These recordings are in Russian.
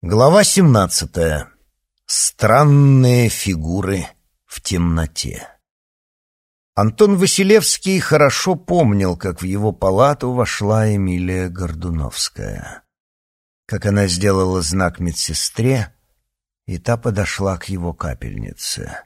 Глава 17. Странные фигуры в темноте. Антон Василевский хорошо помнил, как в его палату вошла Эмилия Гордуновская. Как она сделала знак медсестре, и та подошла к его капельнице.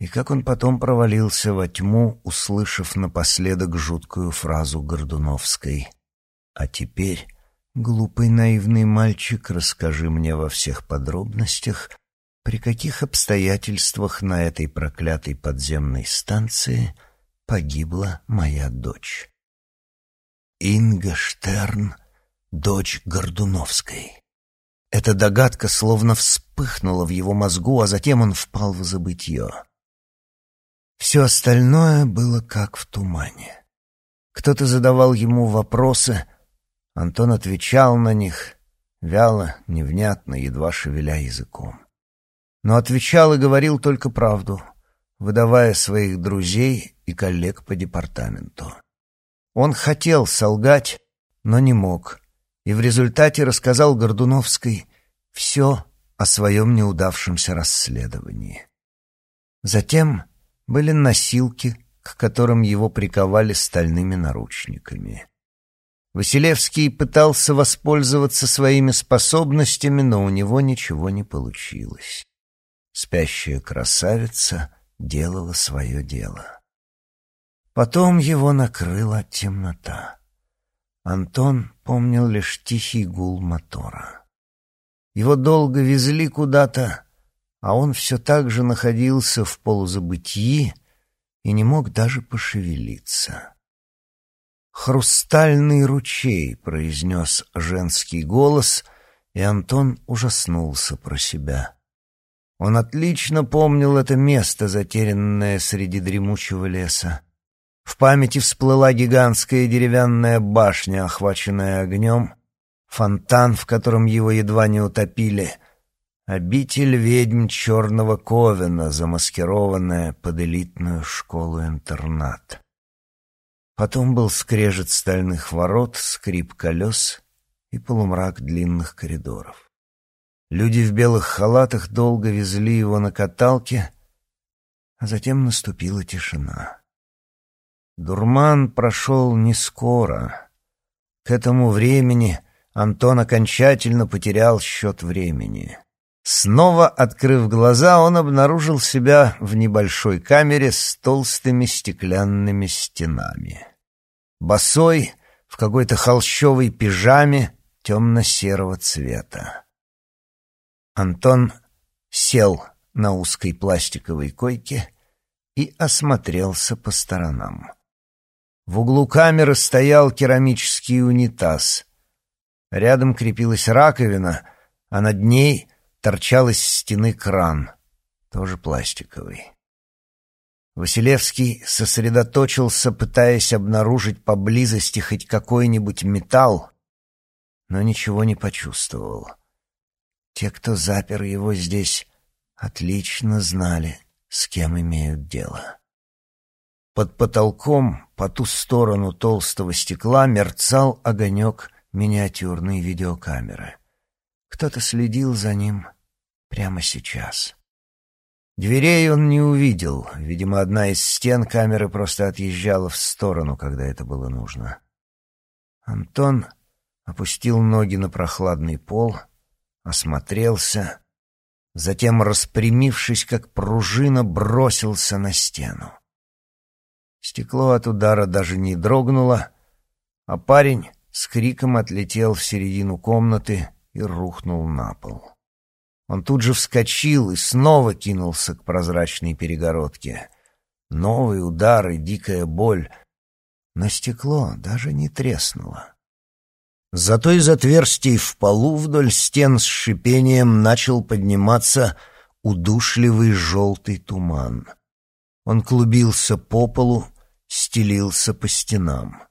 И как он потом провалился во тьму, услышав напоследок жуткую фразу Гордуновской. «А теперь...» Глупый наивный мальчик, расскажи мне во всех подробностях, при каких обстоятельствах на этой проклятой подземной станции погибла моя дочь. Инга Штерн, дочь Гордуновской. Эта догадка словно вспыхнула в его мозгу, а затем он впал в забытье. Все остальное было как в тумане. Кто-то задавал ему вопросы — Антон отвечал на них, вяло, невнятно, едва шевеля языком. Но отвечал и говорил только правду, выдавая своих друзей и коллег по департаменту. Он хотел солгать, но не мог, и в результате рассказал Гордуновской все о своем неудавшемся расследовании. Затем были носилки, к которым его приковали стальными наручниками. Василевский пытался воспользоваться своими способностями, но у него ничего не получилось. Спящая красавица делала свое дело. Потом его накрыла темнота. Антон помнил лишь тихий гул мотора. Его долго везли куда-то, а он все так же находился в полузабытии и не мог даже пошевелиться. «Хрустальный ручей», — произнес женский голос, и Антон ужаснулся про себя. Он отлично помнил это место, затерянное среди дремучего леса. В памяти всплыла гигантская деревянная башня, охваченная огнем, фонтан, в котором его едва не утопили, обитель ведьм черного ковена, замаскированная под элитную школу-интернат. Потом был скрежет стальных ворот, скрип колес и полумрак длинных коридоров. Люди в белых халатах долго везли его на каталке, а затем наступила тишина. Дурман прошел не скоро. К этому времени Антон окончательно потерял счет времени. Снова открыв глаза, он обнаружил себя в небольшой камере с толстыми стеклянными стенами. Босой, в какой-то холщовой пижаме темно-серого цвета. Антон сел на узкой пластиковой койке и осмотрелся по сторонам. В углу камеры стоял керамический унитаз. Рядом крепилась раковина, а над ней торчал из стены кран, тоже пластиковый. Василевский сосредоточился, пытаясь обнаружить поблизости хоть какой-нибудь металл, но ничего не почувствовал. Те, кто запер его здесь, отлично знали, с кем имеют дело. Под потолком, по ту сторону толстого стекла, мерцал огонек миниатюрной видеокамеры. Кто-то следил за ним Прямо сейчас. Дверей он не увидел. Видимо, одна из стен камеры просто отъезжала в сторону, когда это было нужно. Антон опустил ноги на прохладный пол, осмотрелся, затем, распрямившись, как пружина, бросился на стену. Стекло от удара даже не дрогнуло, а парень с криком отлетел в середину комнаты и рухнул на пол. Он тут же вскочил и снова кинулся к прозрачной перегородке. Новый удар и дикая боль. Но стекло даже не треснуло. Зато из отверстий в полу вдоль стен с шипением начал подниматься удушливый желтый туман. Он клубился по полу, стелился по стенам.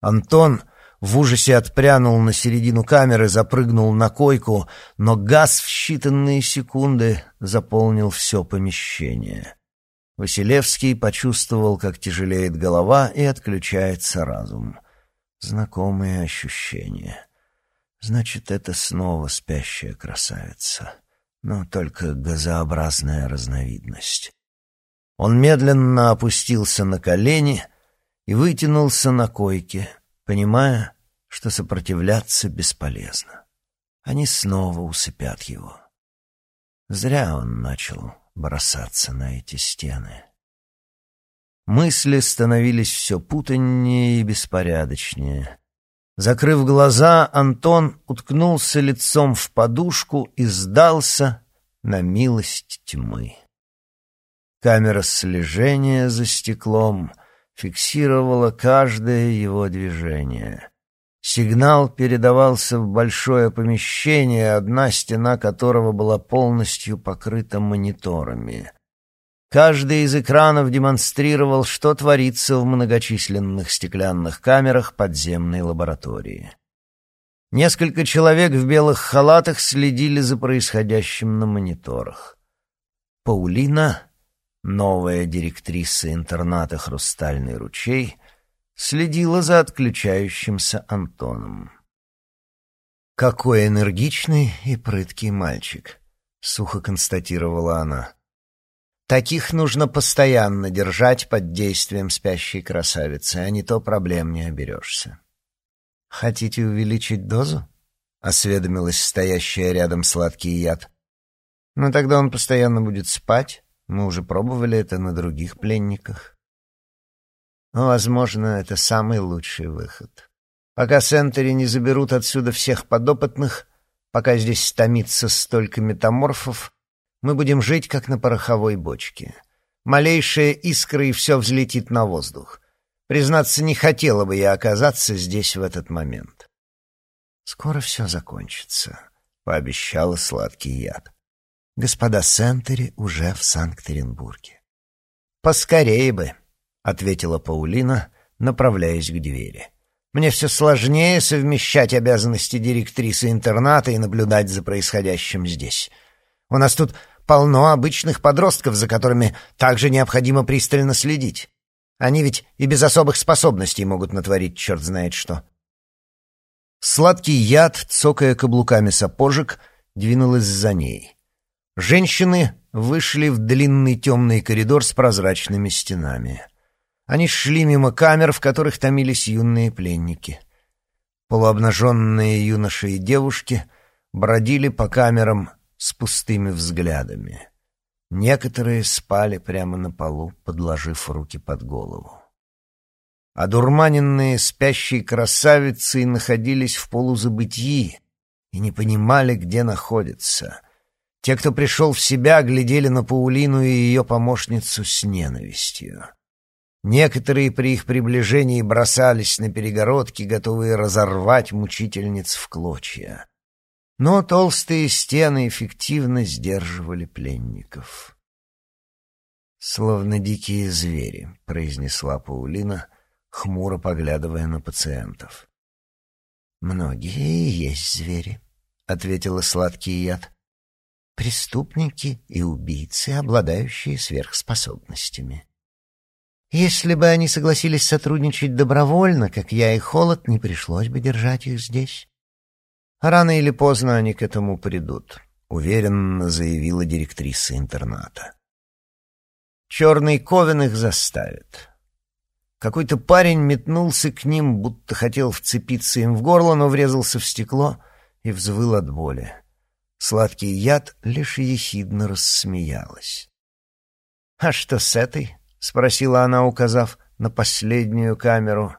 Антон в ужасе отпрянул на середину камеры, запрыгнул на койку, но газ в считанные секунды заполнил все помещение. Василевский почувствовал, как тяжелеет голова и отключается разум. Знакомые ощущения. Значит, это снова спящая красавица, но только газообразная разновидность. Он медленно опустился на колени и вытянулся на койке, понимая, что сопротивляться бесполезно. Они снова усыпят его. Зря он начал бросаться на эти стены. Мысли становились все путаннее и беспорядочнее. Закрыв глаза, Антон уткнулся лицом в подушку и сдался на милость тьмы. Камера слежения за стеклом фиксировала каждое его движение. Сигнал передавался в большое помещение, одна стена которого была полностью покрыта мониторами. Каждый из экранов демонстрировал, что творится в многочисленных стеклянных камерах подземной лаборатории. Несколько человек в белых халатах следили за происходящим на мониторах. Паулина, новая директриса интерната «Хрустальный ручей», следила за отключающимся Антоном. «Какой энергичный и прыткий мальчик», — сухо констатировала она. Таких нужно постоянно держать под действием спящей красавицы, а не то проблем не оберешься. «Хотите увеличить дозу?» — осведомилась стоящая рядом сладкий яд. «Ну тогда он постоянно будет спать. Мы уже пробовали это на других пленниках». «Возможно, это самый лучший выход. Пока Сентери не заберут отсюда всех подопытных, пока здесь томится столько метаморфов, мы будем жить, как на пороховой бочке. Малейшая искра, и все взлетит на воздух. Признаться, не хотела бы я оказаться здесь в этот момент. «Скоро все закончится», — пообещала сладкий яд. «Господа Сентери уже в Санкт-Петербурге». «Поскорее бы», — ответила Паулина, направляясь к двери. «Мне все сложнее совмещать обязанности директрисы интерната и наблюдать за происходящим здесь. У нас тут полно обычных подростков, за которыми также необходимо пристально следить. Они ведь и без особых способностей могут натворить черт знает что. Сладкий яд, цокая каблуками сапожек, двинулась за ней. Женщины вышли в длинный темный коридор с прозрачными стенами. Они шли мимо камер, в которых томились юные пленники. Полуобнаженные юноши и девушки бродили по камерам с пустыми взглядами. Некоторые спали прямо на полу, подложив руки под голову. Одурманенные спящие красавицы находились в полузабытии и не понимали, где находятся. Те, кто пришел в себя, глядели на Паулину и ее помощницу с ненавистью. Некоторые при их приближении бросались на перегородки, готовые разорвать мучительниц в клочья но толстые стены эффективно сдерживали пленников. «Словно дикие звери», — произнесла Паулина, хмуро поглядывая на пациентов. «Многие есть звери», — ответила сладкий яд. «Преступники и убийцы, обладающие сверхспособностями. Если бы они согласились сотрудничать добровольно, как я и Холод, не пришлось бы держать их здесь. Рано или поздно они к этому придут, уверенно заявила директриса интерната. Черный Ковен их заставит. Какой-то парень метнулся к ним, будто хотел вцепиться им в горло, но врезался в стекло и взвыл от боли. Сладкий яд лишь ехидно рассмеялась. «А что с этой?» — спросила она, указав на последнюю камеру.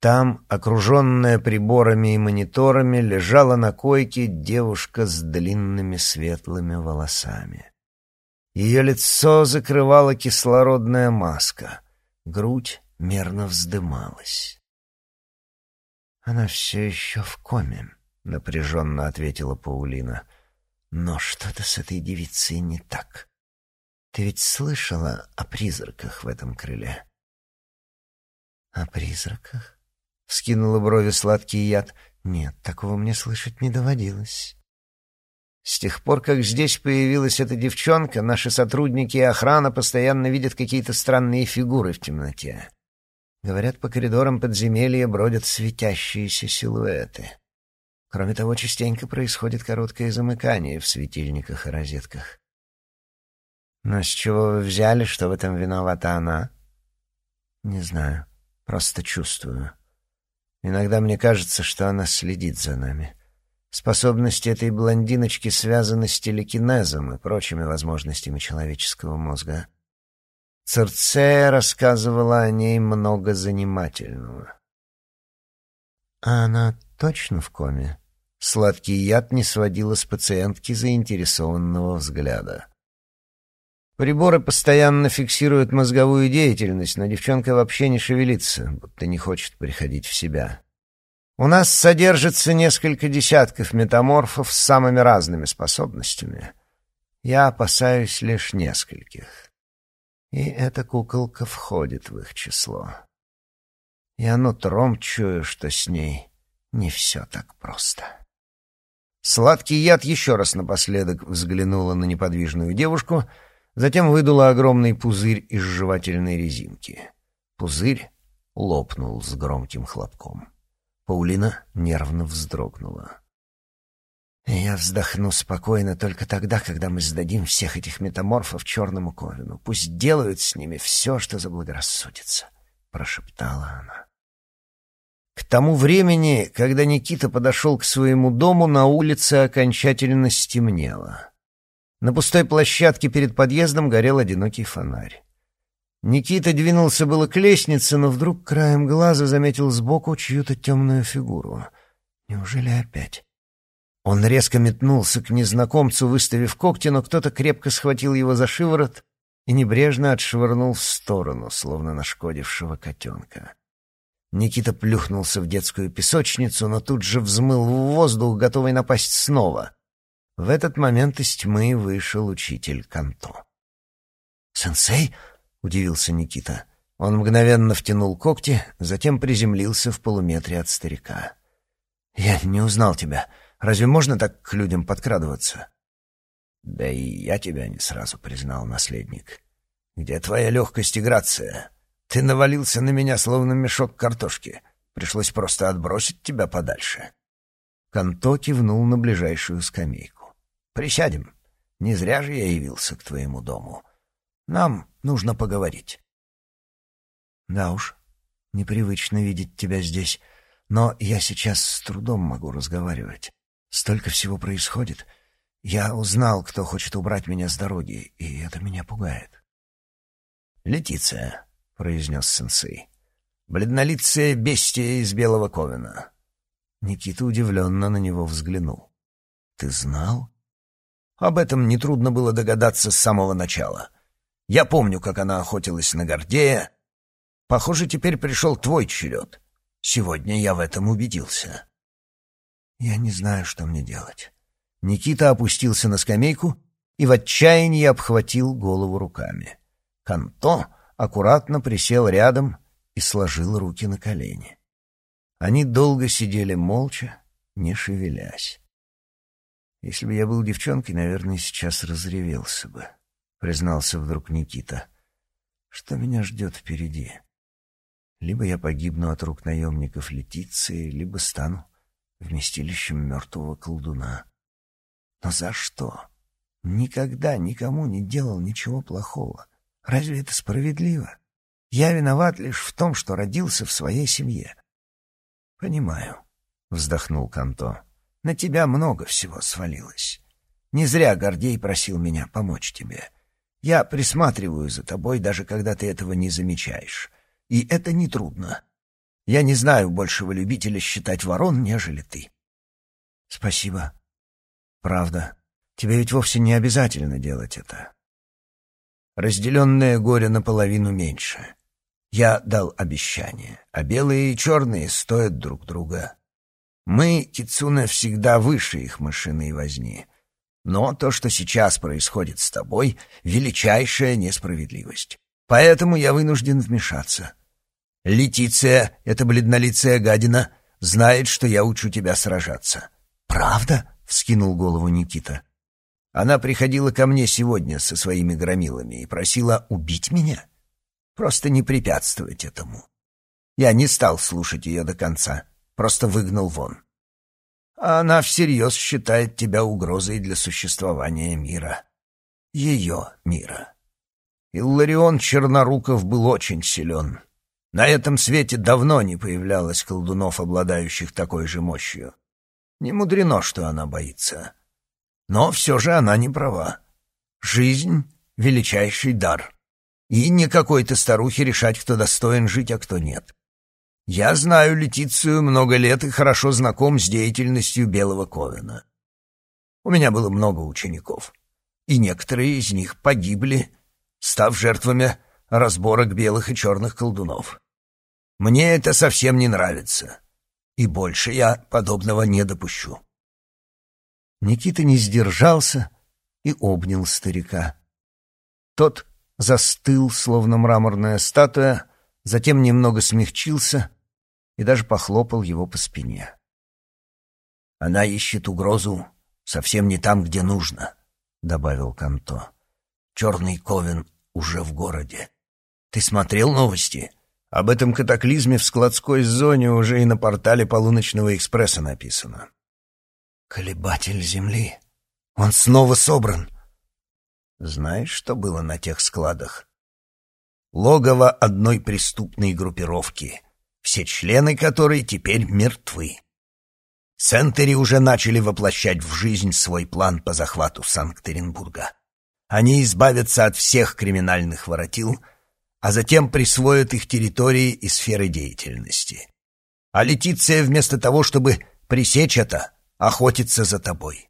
Там, окруженная приборами и мониторами, лежала на койке девушка с длинными светлыми волосами. Ее лицо закрывала кислородная маска, грудь мерно вздымалась. «Она все еще в коме», — напряженно ответила Паулина. «Но что-то с этой девицей не так. Ты ведь слышала о призраках в этом крыле?» «О призраках?» Вскинула брови сладкий яд. Нет, такого мне слышать не доводилось. С тех пор, как здесь появилась эта девчонка, наши сотрудники и охрана постоянно видят какие-то странные фигуры в темноте. Говорят, по коридорам подземелья бродят светящиеся силуэты. Кроме того, частенько происходит короткое замыкание в светильниках и розетках. Но с чего вы взяли, что в этом виновата она? Не знаю, просто чувствую. Иногда мне кажется, что она следит за нами. Способности этой блондиночки связаны с телекинезом и прочими возможностями человеческого мозга. Церцея рассказывала о ней много занимательного. А она точно в коме? Сладкий яд не сводила с пациентки заинтересованного взгляда. Приборы постоянно фиксируют мозговую деятельность, но девчонка вообще не шевелится, будто не хочет приходить в себя. У нас содержится несколько десятков метаморфов с самыми разными способностями. Я опасаюсь лишь нескольких. И эта куколка входит в их число. Я нутром чую, что с ней не все так просто. Сладкий яд еще раз напоследок взглянула на неподвижную девушку, затем выдула огромный пузырь из жевательной резинки. Пузырь лопнул с громким хлопком. Паулина нервно вздрогнула. «Я вздохну спокойно только тогда, когда мы сдадим всех этих метаморфов черному Ковину. Пусть делают с ними все, что заблагорассудится», — прошептала она. К тому времени, когда Никита подошел к своему дому, на улице окончательно стемнело. На пустой площадке перед подъездом горел одинокий фонарь. Никита двинулся было к лестнице, но вдруг краем глаза заметил сбоку чью-то темную фигуру. Неужели опять? Он резко метнулся к незнакомцу, выставив когти, но кто-то крепко схватил его за шиворот и небрежно отшвырнул в сторону, словно нашкодившего котенка. Никита плюхнулся в детскую песочницу, но тут же взмыл в воздух, готовый напасть снова. В этот момент из тьмы вышел учитель Канто. «Сенсей?» — удивился Никита. Он мгновенно втянул когти, затем приземлился в полуметре от старика. «Я не узнал тебя. Разве можно так к людям подкрадываться?» «Да и я тебя не сразу признал, наследник. Где твоя легкость и грация?» Ты навалился на меня, словно мешок картошки. Пришлось просто отбросить тебя подальше. Канто кивнул на ближайшую скамейку. «Присядем. Не зря же я явился к твоему дому. Нам нужно поговорить». «Да уж, непривычно видеть тебя здесь, но я сейчас с трудом могу разговаривать. Столько всего происходит. Я узнал, кто хочет убрать меня с дороги, и это меня пугает». «Летиция, произнес сенсей. «Бледнолицая бестия из Белого Ковена». Никита удивленно на него взглянул. «Ты знал?» Об этом нетрудно было догадаться с самого начала. Я помню, как она охотилась на Гордея. Похоже, теперь пришел твой черед. Сегодня я в этом убедился. Я не знаю, что мне делать. Никита опустился на скамейку и в отчаянии обхватил голову руками. Канто аккуратно присел рядом и сложил руки на колени. Они долго сидели молча, не шевелясь. «Если бы я был девчонкой, наверное, сейчас разревелся бы», — признался вдруг Никита. «Что меня ждет впереди? Либо я погибну от рук наемников Летиции, либо стану вместилищем мертвого колдуна. Но за что? Никогда никому не делал ничего плохого. Разве это справедливо? Я виноват лишь в том, что родился в своей семье. Понимаю, вздохнул Канто. На тебя много всего свалилось. Не зря Гордей просил меня помочь тебе. Я присматриваю за тобой, даже когда ты этого не замечаешь. И это нетрудно. Я не знаю большего любителя считать ворон, нежели ты. Спасибо. Правда. Тебе ведь вовсе не обязательно делать это. Разделенное горе наполовину меньше. Я дал обещание, а белые и черные стоят друг друга. Мы, Кицуна, всегда выше их машины и возни. Но то, что сейчас происходит с тобой, — величайшая несправедливость. Поэтому я вынужден вмешаться. Летиция, эта бледнолицая гадина, знает, что я учу тебя сражаться. «Правда?» — вскинул голову Никита. Она приходила ко мне сегодня со своими громилами и просила убить меня. Просто не препятствовать этому. Я не стал слушать ее до конца, просто выгнал вон. она всерьез считает тебя угрозой для существования мира. Ее мира. Илларион Черноруков был очень силен. На этом свете давно не появлялось колдунов, обладающих такой же мощью. Не мудрено, что она боится. Но все же она не права. Жизнь — величайший дар. И не какой-то старухе решать, кто достоин жить, а кто нет. Я знаю Летицию много лет и хорошо знаком с деятельностью Белого Ковена. У меня было много учеников, и некоторые из них погибли, став жертвами разборок белых и черных колдунов. Мне это совсем не нравится, и больше я подобного не допущу. Никита не сдержался и обнял старика. Тот застыл, словно мраморная статуя, затем немного смягчился и даже похлопал его по спине. «Она ищет угрозу совсем не там, где нужно», — добавил Канто. «Черный Ковен уже в городе. Ты смотрел новости? Об этом катаклизме в складской зоне уже и на портале полуночного экспресса написано». «Колебатель Земли. Он снова собран». «Знаешь, что было на тех складах?» «Логово одной преступной группировки» все члены которой теперь мертвы. Сентери уже начали воплощать в жизнь свой план по захвату Санкт-Петербурга. Они избавятся от всех криминальных воротил, а затем присвоят их территории и сферы деятельности. А Летиция вместо того, чтобы пресечь это, охотится за тобой.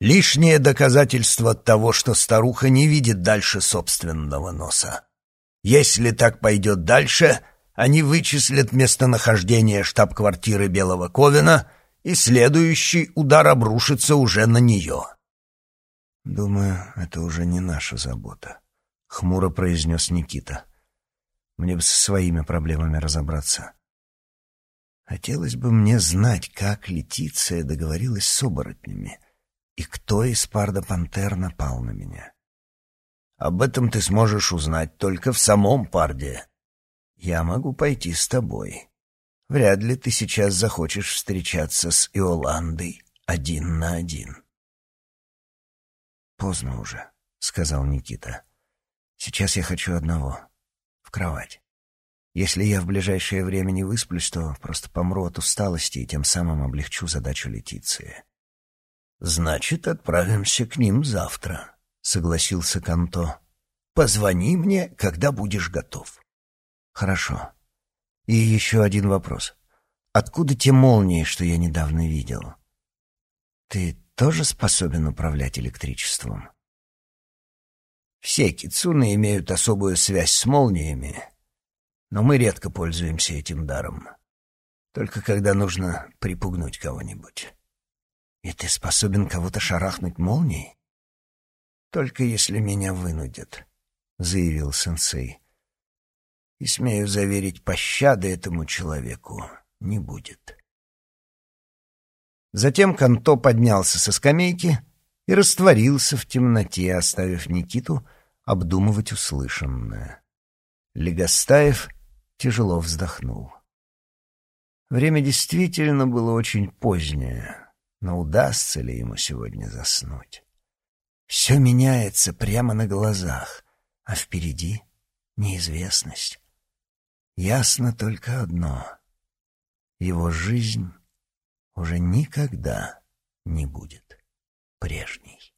Лишнее доказательство того, что старуха не видит дальше собственного носа. Если так пойдет дальше, они вычислят местонахождение штаб-квартиры Белого Ковена, и следующий удар обрушится уже на нее. «Думаю, это уже не наша забота», — хмуро произнес Никита. «Мне бы со своими проблемами разобраться. Хотелось бы мне знать, как Летиция договорилась с оборотнями и кто из Парда Пантер напал на меня. Об этом ты сможешь узнать только в самом Парде, я могу пойти с тобой. Вряд ли ты сейчас захочешь встречаться с Иоландой один на один. Поздно уже, сказал Никита. Сейчас я хочу одного — в кровать. Если я в ближайшее время не высплюсь, то просто помру от усталости и тем самым облегчу задачу Летиции. Значит, отправимся к ним завтра, согласился Канто. Позвони мне, когда будешь готов. Хорошо. И еще один вопрос. Откуда те молнии, что я недавно видел? Ты тоже способен управлять электричеством? Все кицуны имеют особую связь с молниями, но мы редко пользуемся этим даром. Только когда нужно припугнуть кого-нибудь. И ты способен кого-то шарахнуть молнией? Только если меня вынудят, — заявил сенсей и, смею заверить, пощады этому человеку не будет. Затем Канто поднялся со скамейки и растворился в темноте, оставив Никиту обдумывать услышанное. Легостаев тяжело вздохнул. Время действительно было очень позднее, но удастся ли ему сегодня заснуть? Все меняется прямо на глазах, а впереди неизвестность. Ясно только одно — его жизнь уже никогда не будет прежней.